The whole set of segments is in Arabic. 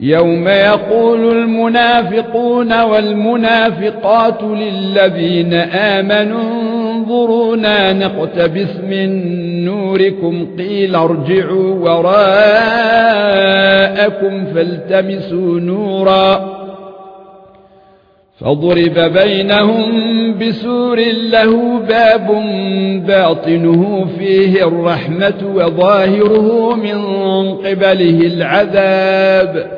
يَوْمَ يَقُولُ الْمُنَافِقُونَ وَالْمُنَافِقَاتُ لِلَّذِينَ آمَنُوا انظُرُونَا نَقْتَبِسْ مِن نُّورِكُمْ قِيلَ ارْجِعُوا وَرَاءَكُمْ فَالْتَمِسُوا نُورًا فَضُرِبَ بَيْنَهُم بِسُورٍ لَّهُ بَابٌ بَاطِنُهُ فِيهِ الرَّحْمَةُ وَظَاهِرُهُ مِن قِبَلِهِ الْعَذَابُ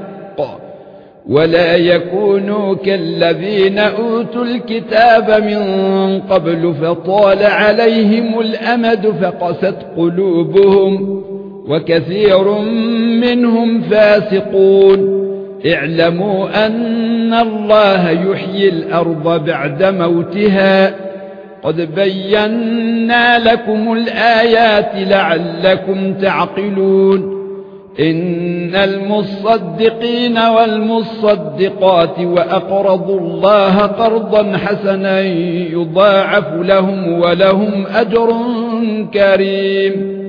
ولا يكونوا كالذين أوتوا الكتاب من قبل فطال عليهم الأمد فقست قلوبهم وكثير منهم فاسقون. اعلموا أن الله يحيي الأرض بعد موتها. قد بينا لكم الآيات لعلكم تعقلون. إن المصدقين والمصدقات وأقرضوا الله قرضا حسنا يضاعف لهم ولهم أجر كريم.